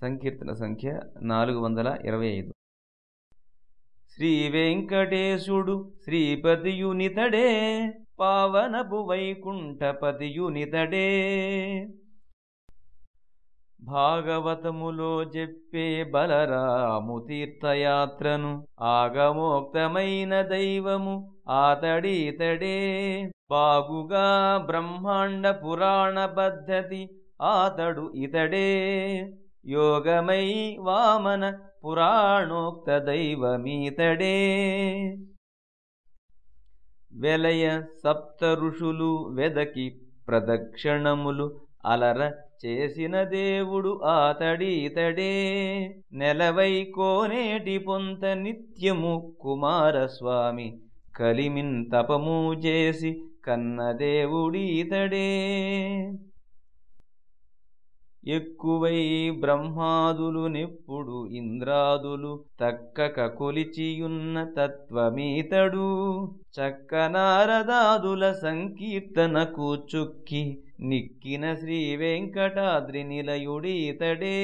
సంకీర్తన సంఖ్య నాలుగు వందల ఇరవై ఐదు. శ్రీ వెంకటేశుడు శ్రీపతియునితడే పావనపు వైకుంఠపతియునితడే. భాగవతములో చెప్పే బలరాము తీర్థయాత్రను ఆగమోక్తమైన దైవము ఆతడీతడే బాగుగా బ్రహ్మాండ పురాణ పద్ధతి ఆతడు ఇతడే. యోగమై వామన పురాణోక్త దైవమీతడే వెలయ సప్త ఋషులు వెదకి ప్రదక్షిణములు అలర చేసిన దేవుడు ఆతడీతడే। నెలవై కోనేటి పొంత నిత్యము కుమారస్వామి కలిమిన్ తపము చేసి కన్నదేవుడీతడే ఎక్కువై బ్రహ్మాదులు నెప్పుడు ఇంద్రాదులు తక్కక కొలిచియున్న తత్వమీతడు చక్కనారదాదుల సంకీర్తనకు చుక్కి నిక్కిన శ్రీ వెంకటాద్రి నిలయుడీతడే.